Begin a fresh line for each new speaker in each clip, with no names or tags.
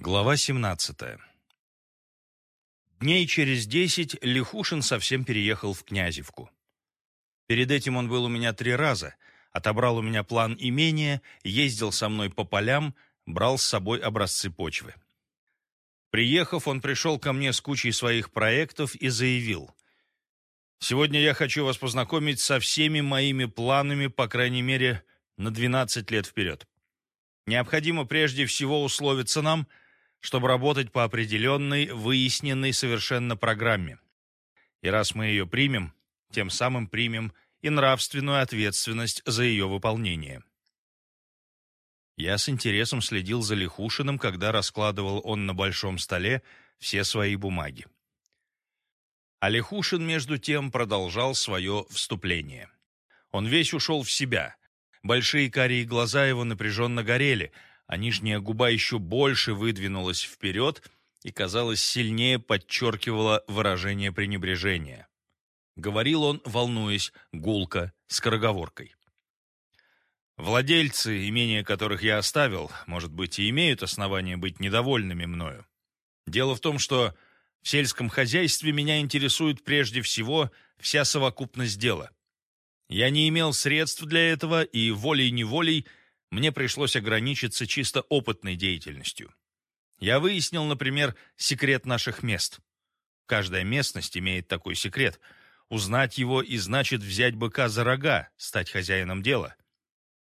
Глава 17 Дней через десять Лихушин совсем переехал в Князевку. Перед этим он был у меня три раза, отобрал у меня план имения, ездил со мной по полям, брал с собой образцы почвы. Приехав, он пришел ко мне с кучей своих проектов и заявил, «Сегодня я хочу вас познакомить со всеми моими планами, по крайней мере, на 12 лет вперед. Необходимо прежде всего условиться нам – чтобы работать по определенной, выясненной совершенно программе. И раз мы ее примем, тем самым примем и нравственную ответственность за ее выполнение. Я с интересом следил за Лихушиным, когда раскладывал он на большом столе все свои бумаги. А Лихушин, между тем, продолжал свое вступление. Он весь ушел в себя. Большие карие глаза его напряженно горели, а нижняя губа еще больше выдвинулась вперед и, казалось, сильнее подчеркивала выражение пренебрежения. Говорил он, волнуясь, гулко, скороговоркой. Владельцы, имения которых я оставил, может быть, и имеют основания быть недовольными мною. Дело в том, что в сельском хозяйстве меня интересует прежде всего вся совокупность дела. Я не имел средств для этого и волей-неволей мне пришлось ограничиться чисто опытной деятельностью. Я выяснил, например, секрет наших мест. Каждая местность имеет такой секрет. Узнать его и значит взять быка за рога, стать хозяином дела.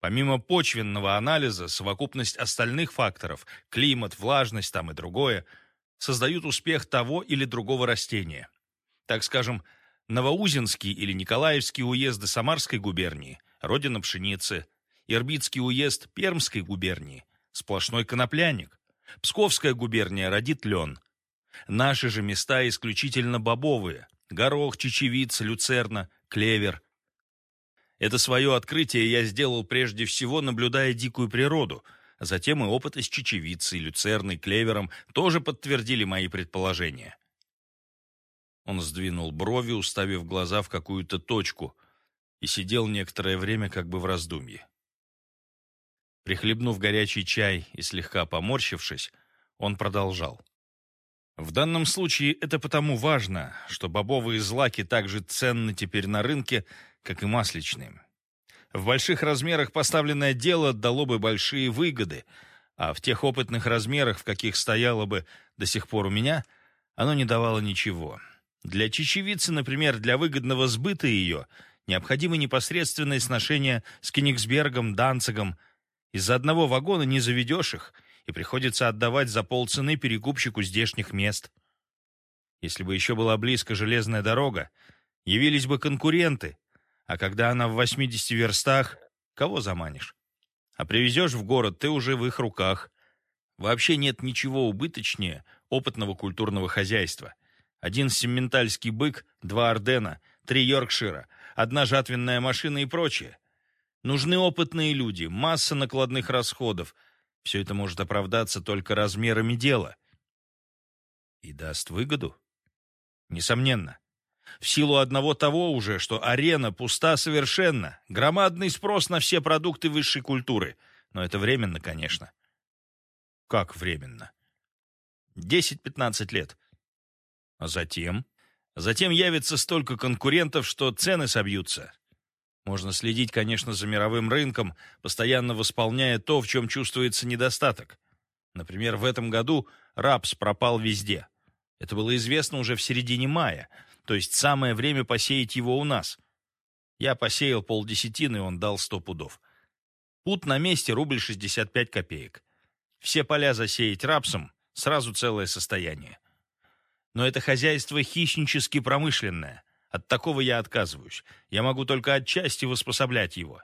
Помимо почвенного анализа, совокупность остальных факторов – климат, влажность там и другое – создают успех того или другого растения. Так скажем, Новоузенский или Николаевский уезды Самарской губернии – родина пшеницы – Ирбитский уезд Пермской губернии – сплошной конопляник. Псковская губерния родит лен. Наши же места исключительно бобовые – горох, чечевица, люцерна, клевер. Это свое открытие я сделал прежде всего, наблюдая дикую природу, затем и опыты с чечевицей, люцерной, клевером тоже подтвердили мои предположения. Он сдвинул брови, уставив глаза в какую-то точку, и сидел некоторое время как бы в раздумье. Прихлебнув горячий чай и слегка поморщившись, он продолжал. В данном случае это потому важно, что бобовые злаки так же ценны теперь на рынке, как и масличные. В больших размерах поставленное дело дало бы большие выгоды, а в тех опытных размерах, в каких стояло бы до сих пор у меня, оно не давало ничего. Для чечевицы, например, для выгодного сбыта ее необходимо непосредственное сношение с Кенигсбергом, Данцигом, из-за одного вагона не заведешь их, и приходится отдавать за полцены перекупщику здешних мест. Если бы еще была близко железная дорога, явились бы конкуренты, а когда она в 80 верстах, кого заманишь? А привезешь в город, ты уже в их руках. Вообще нет ничего убыточнее опытного культурного хозяйства. Один сементальский бык, два ордена, три йоркшира, одна жатвенная машина и прочее — Нужны опытные люди, масса накладных расходов. Все это может оправдаться только размерами дела. И даст выгоду? Несомненно. В силу одного того уже, что арена пуста совершенно, громадный спрос на все продукты высшей культуры. Но это временно, конечно. Как временно? 10-15 лет. А затем? Затем явится столько конкурентов, что цены собьются. Можно следить, конечно, за мировым рынком, постоянно восполняя то, в чем чувствуется недостаток. Например, в этом году рапс пропал везде. Это было известно уже в середине мая, то есть самое время посеять его у нас. Я посеял полдесятины, он дал сто пудов. Пут на месте рубль шестьдесят пять копеек. Все поля засеять рапсом — сразу целое состояние. Но это хозяйство хищнически промышленное. От такого я отказываюсь. Я могу только отчасти воспособлять его.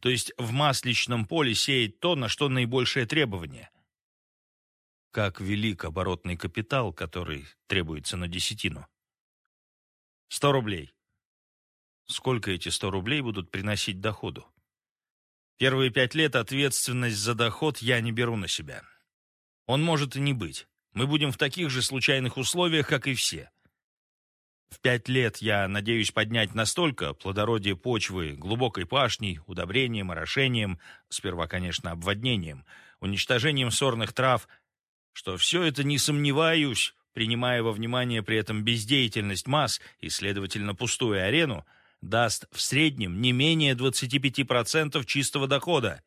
То есть в масличном поле сеять то, на что наибольшее требование. Как велик оборотный капитал, который требуется на десятину? Сто рублей. Сколько эти сто рублей будут приносить доходу? Первые пять лет ответственность за доход я не беру на себя. Он может и не быть. Мы будем в таких же случайных условиях, как и все. В пять лет я надеюсь поднять настолько плодородие почвы глубокой пашней, удобрением, орошением, сперва, конечно, обводнением, уничтожением сорных трав, что все это не сомневаюсь, принимая во внимание при этом бездеятельность масс и, следовательно, пустую арену, даст в среднем не менее 25% чистого дохода,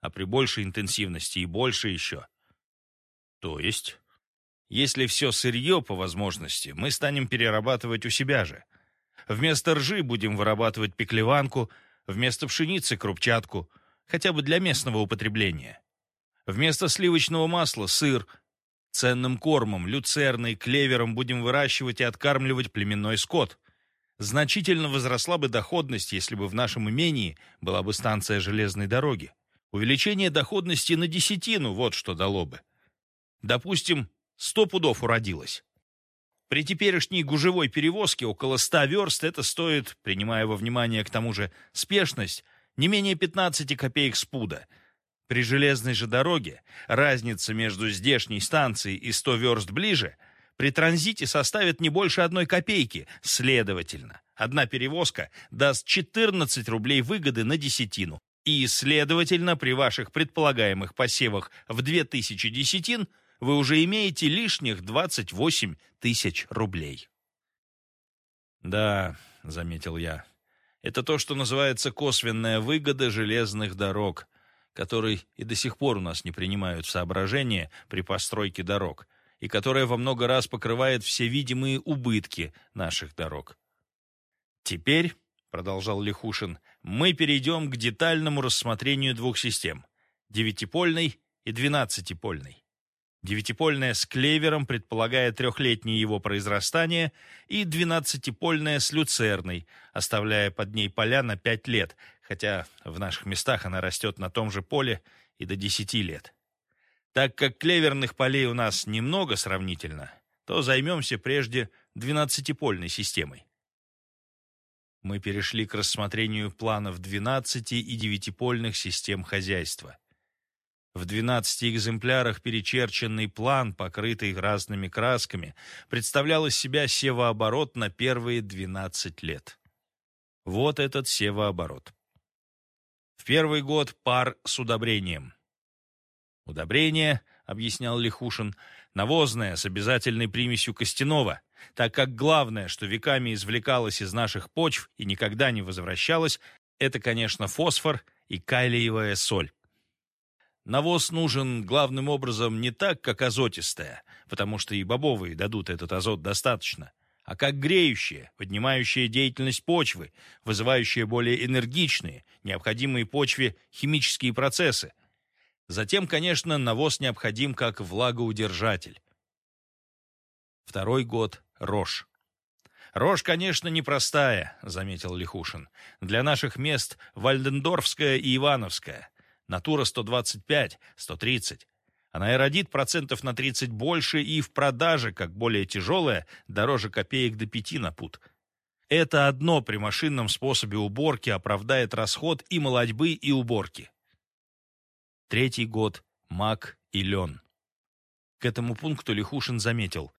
а при большей интенсивности и больше еще. То есть, если все сырье по возможности, мы станем перерабатывать у себя же. Вместо ржи будем вырабатывать пеклеванку, вместо пшеницы крупчатку, хотя бы для местного употребления. Вместо сливочного масла – сыр. Ценным кормом, люцерной, клевером будем выращивать и откармливать племенной скот. Значительно возросла бы доходность, если бы в нашем имении была бы станция железной дороги. Увеличение доходности на десятину – вот что дало бы. Допустим, сто пудов уродилось. При теперешней гужевой перевозке около ста верст это стоит, принимая во внимание к тому же спешность, не менее 15 копеек с пуда – при железной же дороге разница между здешней станцией и 100 верст ближе при транзите составит не больше одной копейки. Следовательно, одна перевозка даст 14 рублей выгоды на десятину. И, следовательно, при ваших предполагаемых посевах в 2000 десятин вы уже имеете лишних 28 тысяч рублей. «Да», — заметил я, — «это то, что называется косвенная выгода железных дорог который и до сих пор у нас не принимают в соображение при постройке дорог, и которая во много раз покрывает все видимые убытки наших дорог. Теперь, продолжал Лихушин, мы перейдем к детальному рассмотрению двух систем – девятипольной и двенадцатипольной. Девятипольная с клевером, предполагая трехлетнее его произрастание, и двенадцатипольная с люцерной, оставляя под ней поля на пять лет, хотя в наших местах она растет на том же поле и до десяти лет. Так как клеверных полей у нас немного сравнительно, то займемся прежде двенадцатипольной системой. Мы перешли к рассмотрению планов двенадцати и девятипольных систем хозяйства. В 12 экземплярах перечерченный план, покрытый разными красками, представлял из себя севооборот на первые 12 лет. Вот этот севооборот. В первый год пар с удобрением. Удобрение, объяснял Лихушин, навозное с обязательной примесью костяного, так как главное, что веками извлекалось из наших почв и никогда не возвращалось, это, конечно, фосфор и калиевая соль. Навоз нужен главным образом не так, как азотистая, потому что и бобовые дадут этот азот достаточно, а как греющие, поднимающие деятельность почвы, вызывающие более энергичные, необходимые почве химические процессы. Затем, конечно, навоз необходим как влагоудержатель. Второй год – рожь. «Рожь, конечно, непростая», — заметил Лихушин. «Для наших мест Вальдендорфская и Ивановская. Натура 125, 130. Она и родит процентов на 30 больше и в продаже, как более тяжелая, дороже копеек до 5 на пут. Это одно при машинном способе уборки оправдает расход и молодьбы, и уборки. Третий год. Мак и лен. К этому пункту Лихушин заметил.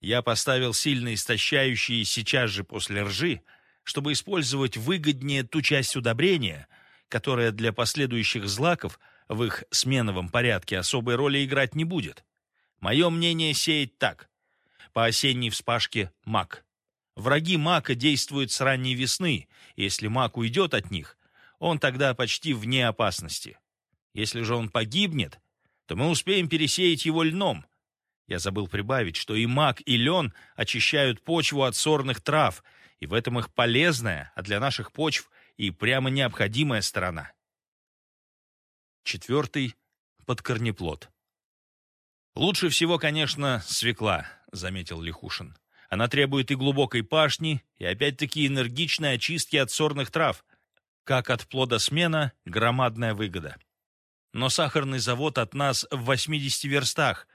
Я поставил сильно истощающие сейчас же после ржи, чтобы использовать выгоднее ту часть удобрения, которая для последующих злаков в их сменовом порядке особой роли играть не будет. Мое мнение сеять так. По осенней вспашке мак. Враги мака действуют с ранней весны. Если мак уйдет от них, он тогда почти вне опасности. Если же он погибнет, то мы успеем пересеять его льном. Я забыл прибавить, что и мак, и лен очищают почву от сорных трав, и в этом их полезная, а для наших почв и прямо необходимая сторона. Четвертый — подкорнеплод. «Лучше всего, конечно, свекла», — заметил Лихушин. «Она требует и глубокой пашни, и опять-таки энергичной очистки от сорных трав. Как от плода смена — громадная выгода. Но сахарный завод от нас в 80 верстах,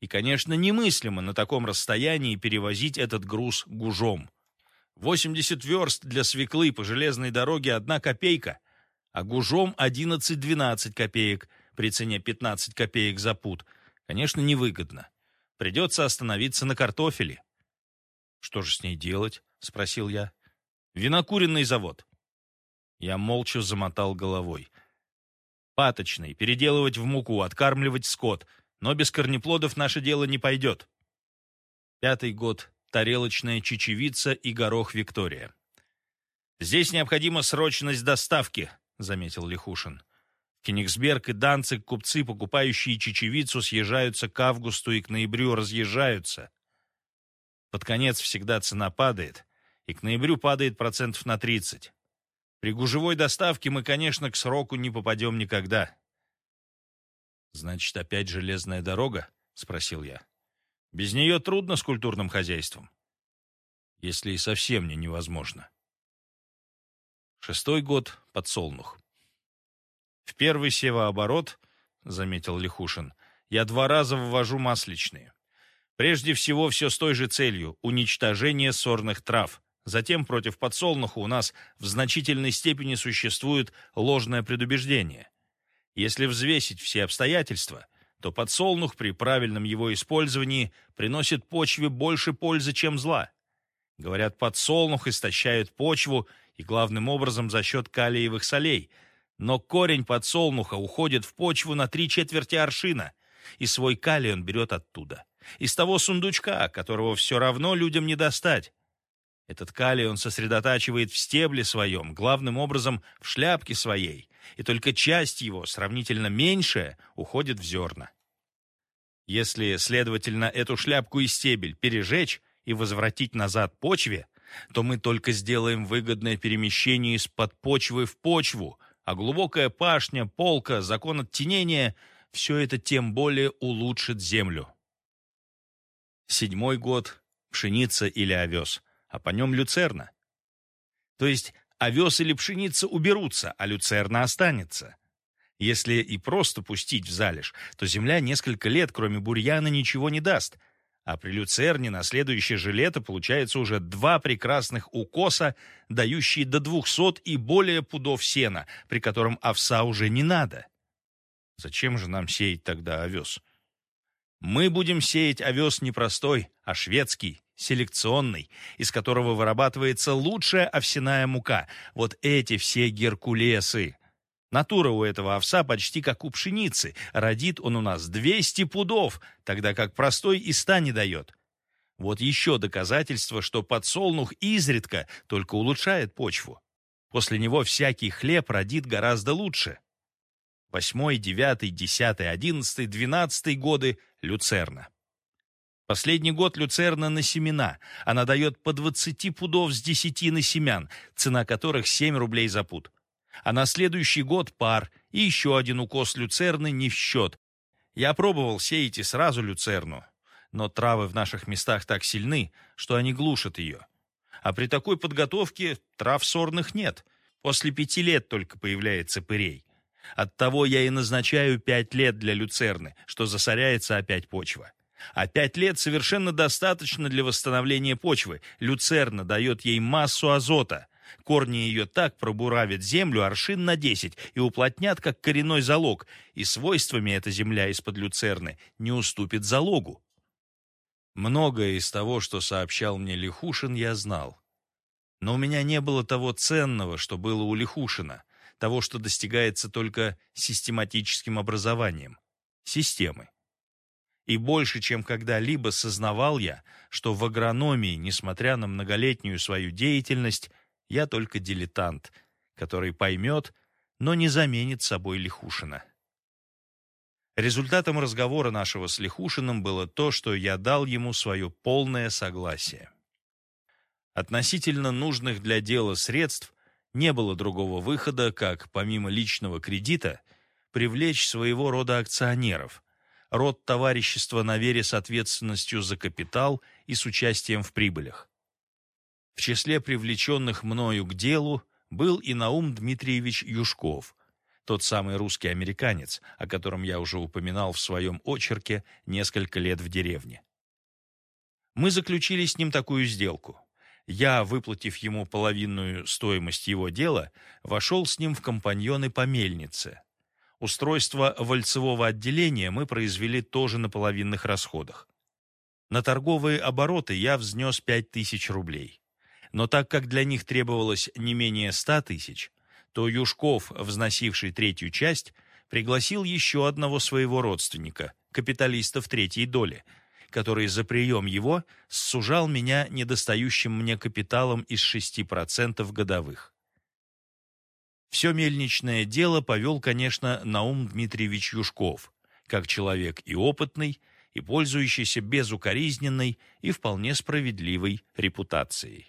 и, конечно, немыслимо на таком расстоянии перевозить этот груз гужом. 80 верст для свеклы по железной дороге одна копейка, а гужом 11-12 копеек при цене 15 копеек за пуд. Конечно, невыгодно. Придется остановиться на картофеле. «Что же с ней делать?» — спросил я. «Винокуренный завод». Я молча замотал головой. «Паточный, переделывать в муку, откармливать скот. Но без корнеплодов наше дело не пойдет. Пятый год. Тарелочная чечевица и горох Виктория. «Здесь необходима срочность доставки», — заметил Лихушин. Кенигсберг и Данцик купцы, покупающие чечевицу, съезжаются к августу и к ноябрю разъезжаются. Под конец всегда цена падает, и к ноябрю падает процентов на 30. При гужевой доставке мы, конечно, к сроку не попадем никогда. «Значит, опять железная дорога?» — спросил я. «Без нее трудно с культурным хозяйством. Если и совсем не невозможно». Шестой год — подсолнух. В первый севооборот, — заметил Лихушин, — я два раза ввожу масличные. Прежде всего, все с той же целью — уничтожение сорных трав. Затем против подсолнуха у нас в значительной степени существует ложное предубеждение. Если взвесить все обстоятельства, то подсолнух при правильном его использовании приносит почве больше пользы, чем зла. Говорят, подсолнух истощает почву и главным образом за счет калиевых солей, но корень подсолнуха уходит в почву на три четверти аршина, и свой калий он берет оттуда, из того сундучка, которого все равно людям не достать. Этот калий он сосредотачивает в стебле своем, главным образом в шляпке своей, и только часть его, сравнительно меньшая, уходит в зерна. Если, следовательно, эту шляпку и стебель пережечь и возвратить назад почве, то мы только сделаем выгодное перемещение из-под почвы в почву, а глубокая пашня, полка, закон оттенения — все это тем более улучшит землю. Седьмой год — пшеница или овес — а по нем люцерна. То есть овес или пшеница уберутся, а люцерна останется. Если и просто пустить в залежь, то земля несколько лет, кроме бурьяна, ничего не даст. А при люцерне на следующее же лето получается уже два прекрасных укоса, дающие до двухсот и более пудов сена, при котором овса уже не надо. Зачем же нам сеять тогда овес? Мы будем сеять овес не простой, а шведский, селекционный, из которого вырабатывается лучшая овсяная мука. Вот эти все геркулесы. Натура у этого овса почти как у пшеницы. Родит он у нас 200 пудов, тогда как простой и ста не дает. Вот еще доказательство, что подсолнух изредка только улучшает почву. После него всякий хлеб родит гораздо лучше. Восьмой, девятый, десятый, одиннадцатый, двенадцатый годы — люцерна. Последний год люцерна на семена. Она дает по 20 пудов с десятины семян, цена которых 7 рублей за пуд. А на следующий год пар и еще один укос люцерны не в счет. Я пробовал сеять и сразу люцерну, но травы в наших местах так сильны, что они глушат ее. А при такой подготовке трав сорных нет. После пяти лет только появляется пырей. Оттого я и назначаю пять лет для люцерны, что засоряется опять почва. А пять лет совершенно достаточно для восстановления почвы. Люцерна дает ей массу азота. Корни ее так пробуравят землю аршин на десять и уплотнят, как коренной залог, и свойствами эта земля из-под люцерны не уступит залогу. Многое из того, что сообщал мне Лихушин, я знал. Но у меня не было того ценного, что было у Лихушина, того, что достигается только систематическим образованием, системы. И больше, чем когда-либо сознавал я, что в агрономии, несмотря на многолетнюю свою деятельность, я только дилетант, который поймет, но не заменит собой Лихушина. Результатом разговора нашего с Лихушиным было то, что я дал ему свое полное согласие. Относительно нужных для дела средств не было другого выхода, как, помимо личного кредита, привлечь своего рода акционеров – род товарищества на вере с ответственностью за капитал и с участием в прибылях. В числе привлеченных мною к делу был и Наум Дмитриевич Юшков, тот самый русский американец, о котором я уже упоминал в своем очерке «Несколько лет в деревне». Мы заключили с ним такую сделку. Я, выплатив ему половинную стоимость его дела, вошел с ним в компаньоны по мельнице – Устройство вальцевого отделения мы произвели тоже на половинных расходах. На торговые обороты я взнес 5000 рублей. Но так как для них требовалось не менее 100 тысяч, то Юшков, взносивший третью часть, пригласил еще одного своего родственника, капиталиста в третьей доле, который за прием его сужал меня недостающим мне капиталом из 6% годовых. Все мельничное дело повел, конечно, Наум Дмитриевич Юшков, как человек и опытный, и пользующийся безукоризненной и вполне справедливой репутацией.